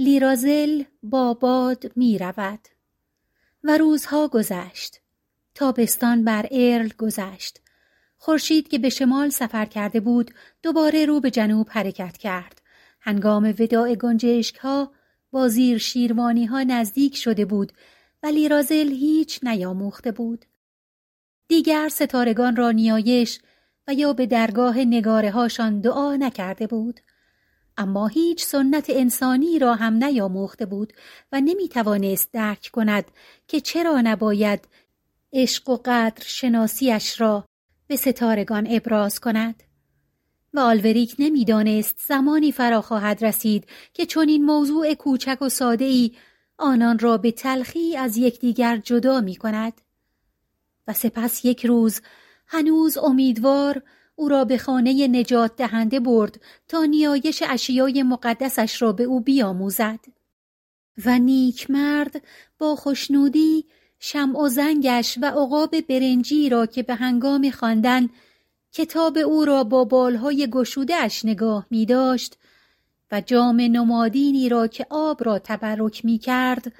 لیرازل با باد می رود. و روزها گذشت. تابستان بر ارل گذشت. خورشید که به شمال سفر کرده بود دوباره رو به جنوب حرکت کرد. هنگام وداع گنجشک ها با زیر شیروانی ها نزدیک شده بود و لیرازل هیچ نیاموخته بود. دیگر ستارگان را نیایش و یا به درگاه نگاره هاشان دعا نکرده بود. اما هیچ سنت انسانی را هم نیاموخته بود و نمی توانست درک کند که چرا نباید عشق و قدر شناسیش را به ستارگان ابراز کند. و آلوریک نمی‌دانست زمانی فرا خواهد رسید که چون این موضوع کوچک و ساده ای آنان را به تلخی از یکدیگر جدا می کند و سپس یک روز هنوز امیدوار او را به خانه نجات دهنده برد تا نیایش اشیای مقدسش را به او بیاموزد و نیک مرد با خوشنودی شمع و زنگش و عقاب برنجی را که به هنگام خواندن کتاب او را با بالهای گشوده اش نگاه می داشت و جام نمادینی را که آب را تبرک می کرد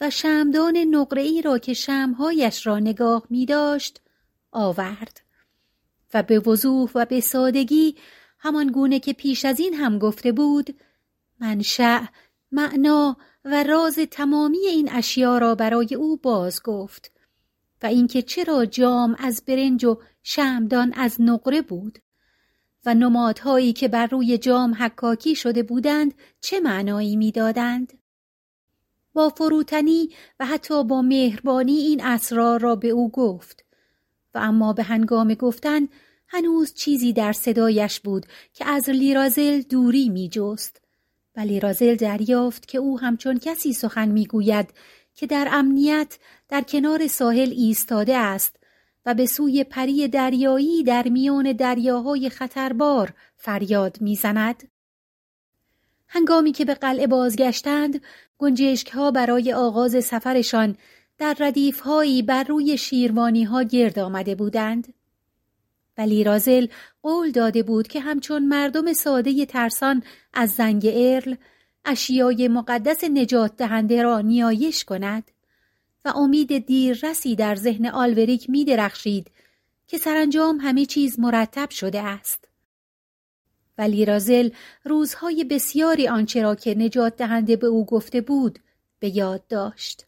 و شمدان نقره را که شمهایش را نگاه می داشت آورد. و به وضوح و به سادگی همان گونه که پیش از این هم گفته بود منشأ معنا و راز تمامی این اشیا را برای او باز گفت و اینکه چرا جام از برنج و شمدان از نقره بود و نمادهایی که بر روی جام حکاکی شده بودند چه معنایی می‌دادند؟ با فروتنی و حتی با مهربانی این اسرار را به او گفت. و اما به هنگام گفتن هنوز چیزی در صدایش بود که از لیرازل دوری می جست و لیرازل دریافت که او همچون کسی سخن می گوید که در امنیت در کنار ساحل ایستاده است و به سوی پری دریایی در میان دریاهای خطربار فریاد می‌زند. هنگامی که به قلعه بازگشتند گنجشک ها برای آغاز سفرشان در ردیف هایی بر روی شیروانی ها گرد آمده بودند. ولی رازل قول داده بود که همچون مردم ساده ترسان از زنگ ارل اشیای مقدس نجات دهنده را نیایش کند و امید دیررسی در ذهن آلوریک می درخشید که سرانجام همه چیز مرتب شده است. ولی رازل روزهای بسیاری آنچه را که نجات دهنده به او گفته بود به یاد داشت.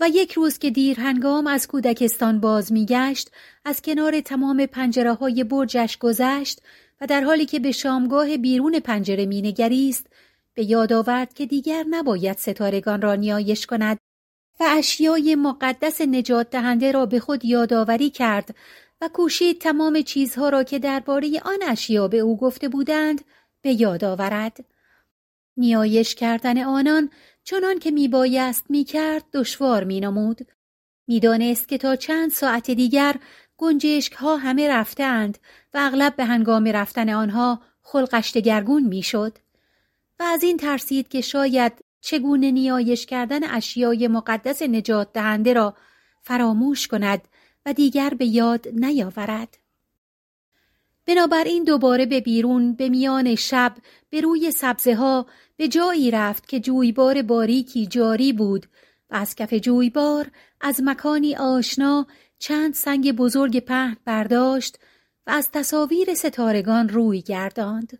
و یک روز که دیر هنگام از کودکستان باز میگشت از کنار تمام پنجره های برجش گذشت و در حالی که به شامگاه بیرون پنجره مینگریست به یاد آورد که دیگر نباید ستارگان را نیایش کند و اشیای مقدس نجات دهنده را به خود یادآوری کرد و کوشید تمام چیزها را که درباره آن اشیا به او گفته بودند به یاد آورد. نیایش کردن آنان چنان که میبایست می‌کرد دشوار مینمود می‌دانست که تا چند ساعت دیگر گنجشک ها همه رفتند و اغلب به هنگام رفتن آنها خلقش دگرگون می‌شد و از این ترسید که شاید چگونه نیایش کردن اشیای مقدس نجات دهنده را فراموش کند و دیگر به یاد نیاورد. بنابراین دوباره به بیرون به میان شب به روی سبزه ها به جایی رفت که جویبار باریکی جاری بود و از کف جویبار از مکانی آشنا چند سنگ بزرگ پهن برداشت و از تصاویر ستارگان روی گرداند.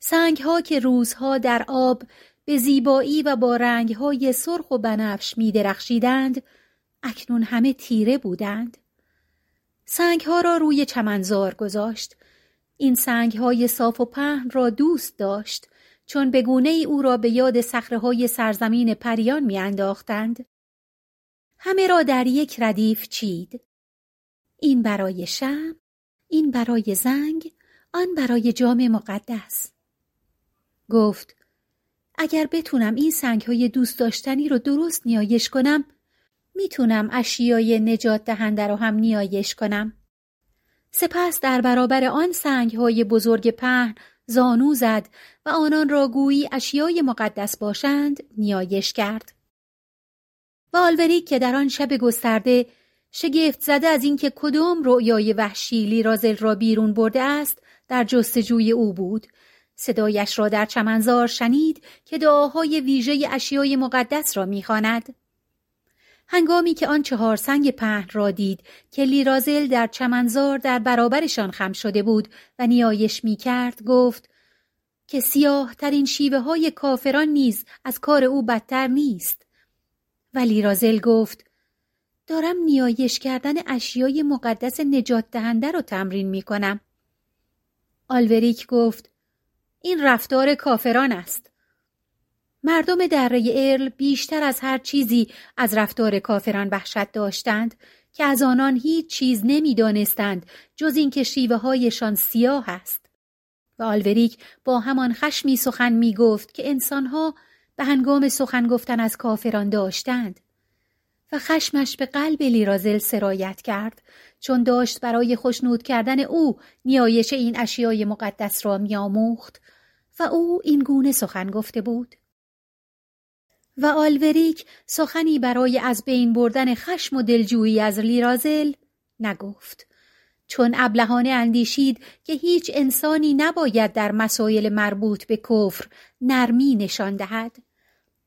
سنگ ها که روزها در آب به زیبایی و با رنگهای سرخ و بنفش می درخشیدند، اکنون همه تیره بودند. سنگ ها را روی چمنزار گذاشت. این سنگ های صاف و پهن را دوست داشت چون به گونه ای او را به یاد های سرزمین پریان میانداختند. همه را در یک ردیف چید. این برای شم، این برای زنگ، آن برای جام مقدس. گفت اگر بتونم این سنگ های دوست داشتنی رو درست نیایش کنم می‌تونم اشیای نجات دهنده رو هم نیایش کنم. سپس در برابر آن سنگ های بزرگ پهن زانو زد و آنان را گویی اشیای مقدس باشند نیایش کرد. و که در آن شب گسترده شگفت زده از اینکه کدام رؤیای وحشی لیرازل را بیرون برده است در جستجوی او بود صدایش را در چمنزار شنید که دعاهای ویژه اشیای مقدس را می‌خواند. هنگامی که آن چهار سنگ پهن را دید که لیرازل در چمنزار در برابرشان خم شده بود و نیایش می کرد گفت که سیاه ترین شیوه های کافران نیز از کار او بدتر نیست. و لیرازل گفت دارم نیایش کردن اشیای مقدس نجات دهنده را تمرین می کنم. آلوریک گفت این رفتار کافران است. مردم دره ارل بیشتر از هر چیزی از رفتار کافران وحشت داشتند که از آنان هیچ چیز نمی‌دانستند جز اینکه شیوه هایشان سیاه است. و آلوریک با همان خشمی سخن می گفت که انسانها به هنگام سخن گفتن از کافران داشتند. و خشمش به قلب لیرازل سرایت کرد چون داشت برای خوشنود کردن او نیایش این اشیای مقدس را میآموخت و او این گونه سخن گفته بود. و آلوریک سخنی برای از بین بردن خشم و دلجویی از لیرازل نگفت. چون ابلهانه اندیشید که هیچ انسانی نباید در مسایل مربوط به کفر نرمی نشان دهد.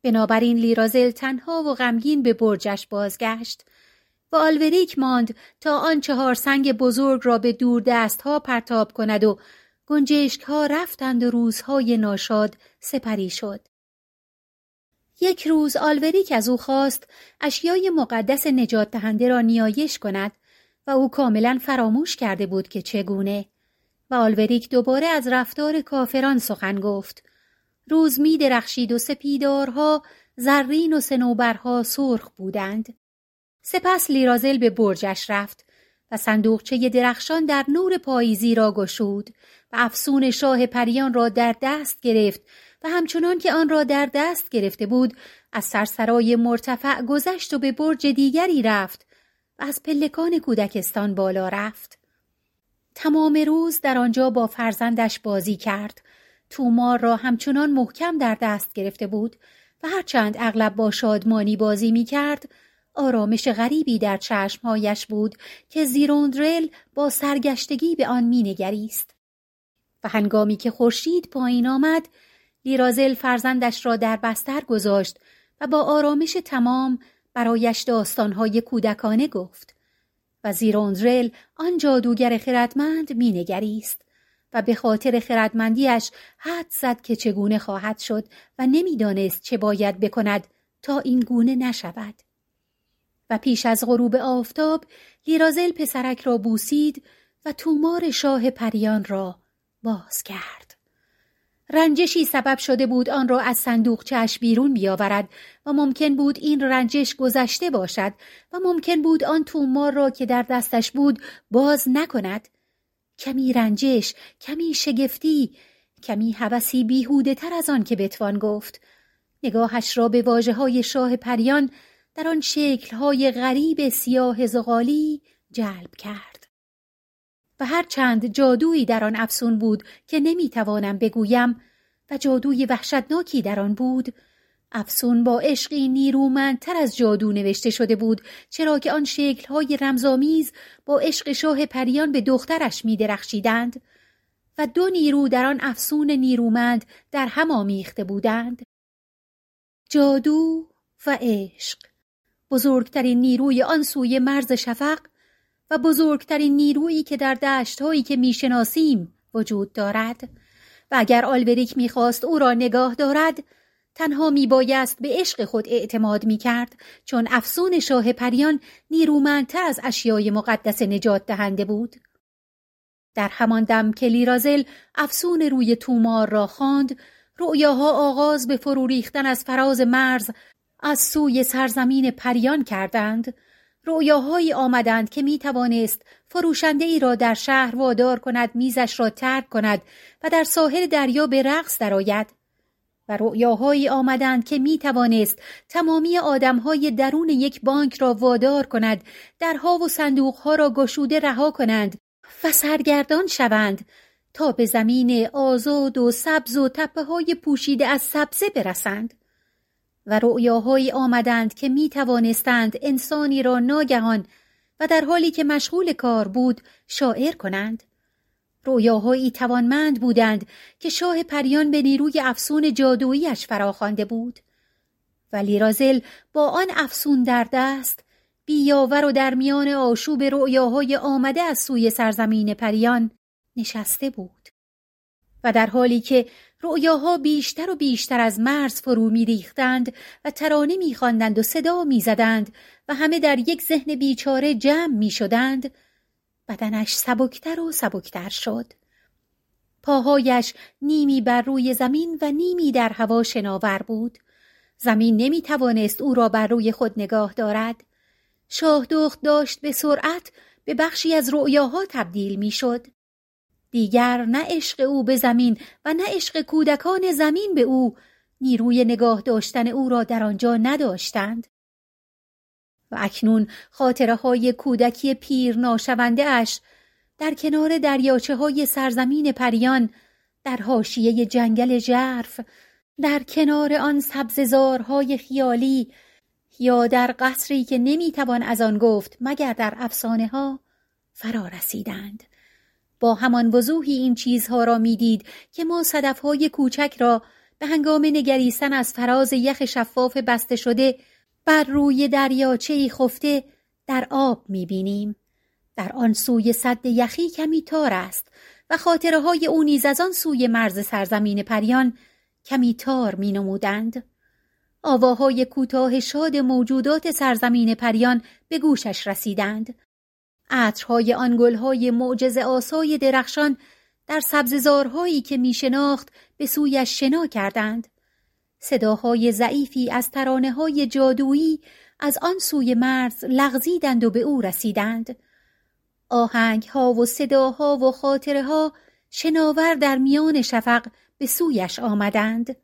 بنابراین لیرازل تنها و غمگین به برجش بازگشت و آلوریک ماند تا آن چهار سنگ بزرگ را به دور دست ها پرتاب کند و گنجشک ها رفتند و روزهای ناشاد سپری شد. یک روز آلوریک از او خواست اشیای مقدس نجات دهنده را نیایش کند و او کاملا فراموش کرده بود که چگونه. و آلوریک دوباره از رفتار کافران سخن گفت. روز می درخشید و سپیدارها زرین و سنوبرها سرخ بودند. سپس لیرازل به برجش رفت و صندوقچه درخشان در نور پاییزی را گشود و افسون شاه پریان را در دست گرفت و همچنان که آن را در دست گرفته بود از سرسرای مرتفع گذشت و به برج دیگری رفت و از پلکان کودکستان بالا رفت. تمام روز در آنجا با فرزندش بازی کرد. تومار را همچنان محکم در دست گرفته بود و هرچند اغلب با شادمانی بازی می کرد، آرامش غریبی در چشمهایش بود که زیروندرل با سرگشتگی به آن مینگریست. و هنگامی که خورشید پایین آمد لیرازل فرزندش را در بستر گذاشت و با آرامش تمام برایش داستانهای کودکانه گفت و زیروندرل آن جادوگر خردمند مینگریست و به خاطر خردمندیش حد زد که چگونه خواهد شد و نمی‌دانست چه باید بکند تا این گونه نشود و پیش از غروب آفتاب لیرازل پسرک را بوسید و تومار شاه پریان را باز کرد. رنجشی سبب شده بود آن را از صندوقچهاش بیرون بیاورد و ممکن بود این رنجش گذشته باشد و ممکن بود آن تومار را که در دستش بود باز نکند. کمی رنجش، کمی شگفتی، کمی حوثی بیهوده تر از آن که بتوان گفت. نگاهش را به واجه های شاه پریان در آن شکلهای غریب سیاه زغالی جلب کرد. و هر چند جادویی در آن افسون بود که نمی‌توانم بگویم و جادوی وحشتناکی در آن بود افسون با عشقی نیرومندتر از جادو نوشته شده بود چرا که آن شکلهای رمزآمیز با عشق شاه پریان به دخترش می درخشیدند و دو نیرو در آن افسون نیرومند در هم آمیخته بودند. جادو و عشق. بزرگترین نیروی آن سوی مرز شفق و بزرگترین نیرویی که در دشتهایی که می‌شناسیم وجود دارد. و اگر آلبریک می‌خواست او را نگاه دارد تنها میبایست به عشق خود اعتماد می‌کرد چون افسون شاه پریان نیرومندتر از اشیای مقدس نجات دهنده بود. در همان دم که لیرازل افسون روی تومار را خواند رؤیاها آغاز به فرو ریختن از فراز مرز از سوی سرزمین پریان کردند. رویاهایی آمدند که می توانست فروشنده ای را در شهر وادار کند میزش را ترک کند و در ساحل دریا به رقص درآید. و رؤیاهایی آمدند که می توانست تمامی آدمهای درون یک بانک را وادار کند درها و صندوقها را گشوده رها کنند و سرگردان شوند تا به زمین آزاد و سبز و تپه های پوشیده از سبزه برسند. و رؤیاهایی آمدند که می توانستند انسانی را ناگهان و در حالی که مشغول کار بود شاعر کنند. رویاهایی توانمند بودند که شاه پریان به نیروی افسون جادوییش فراخوانده بود. ولی رازل با آن افسون در دست بیاور و در میان آشوب رؤیاهای آمده از سوی سرزمین پریان نشسته بود. و در حالی که رؤیاها بیشتر و بیشتر از مرز فرو میریختند و ترانه میخواندند و صدا می‌زدند و همه در یک ذهن بیچاره جمع می‌شدند بدنش سبکتر و سبکتر شد. پاهایش نیمی بر روی زمین و نیمی در هوا شناور بود. زمین نمی توانست او را بر روی خود نگاه دارد. شاهدخت داشت به سرعت به بخشی از رؤیاها تبدیل می شد. دیگر نه عشق او به زمین و نه عشق کودکان زمین به او نیروی نگاه داشتن او را در آنجا نداشتند. و اکنون خاطره های کودکی پیر ناشونده اش در کنار دریاچه های سرزمین پریان در حاشیه جنگل جرف در کنار آن سبززارهای خیالی یا در قصری که نمی‌توان از آن گفت مگر در افسانه ها فرا رسیدند با همان وضوحی این چیزها را می‌دید که ما صدفهای کوچک را به هنگام نگریستن از فراز یخ شفاف بسته شده بر روی دریاچه خفته در آب می‌بینیم در آن سوی صد یخی کمی تار است و خاطره های او نیز از آن سوی مرز سرزمین پریان کمی تار می نمودند. آواهای کوتاه شاد موجودات سرزمین پریان به گوشش رسیدند. عطرهای آن گلهای معجز آسای درخشان در سبززارهایی که می شناخت به سویش شنا کردند. صداهای ضعیفی از ترانه های جادویی از آن سوی مرز لغزیدند و به او رسیدند. آهنگ ها و صداها و خاطره ها شناور در میان شفق به سویش آمدند.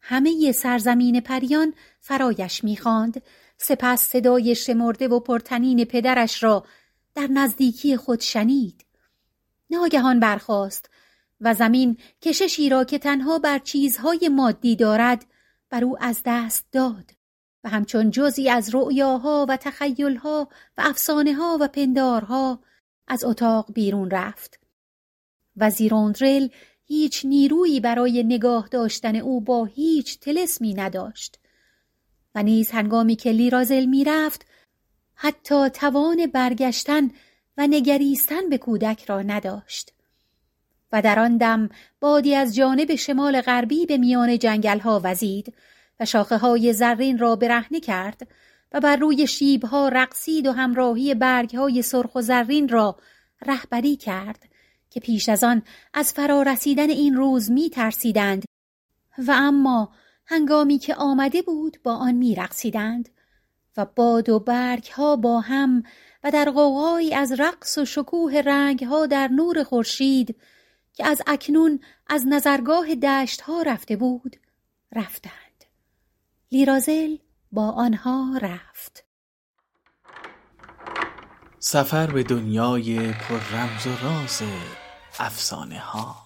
همه سرزمین پریان فرایش می‌خواند سپس صدای شمرده و پرتنین پدرش را در نزدیکی خود شنید. ناگهان برخاست و زمین کششی را که تنها بر چیزهای مادی دارد بر او از دست داد و همچون جزی از رؤیاها و تخیلها و افسانه ها و پندارها از اتاق بیرون رفت. وزیر اندرل هیچ نیرویی برای نگاه داشتن او با هیچ تلسمی نداشت و نیز هنگامی که لیرازل می‌رفت حتی توان برگشتن و نگریستن به کودک را نداشت. و در آن دم بادی از جانب شمال غربی به میان جنگل ها وزید و شاخه های زرین را برهنه کرد و بر روی شیب ها رقصید و همراهی برگ های سرخ و زرین را رهبری کرد که پیش از آن از فرا رسیدن این روز می ترسیدند و اما هنگامی که آمده بود با آن می رقصیدند و باد و برگ ها با هم و در قوقایی از رقص و شکوه رنگ ها در نور خورشید که از اکنون از نظرگاه دشت ها رفته بود رفتند. لیرازل با آنها رفت. سفر به دنیای پر رمز و راز افسانه ها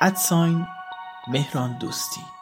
ادساین مهران دوستی.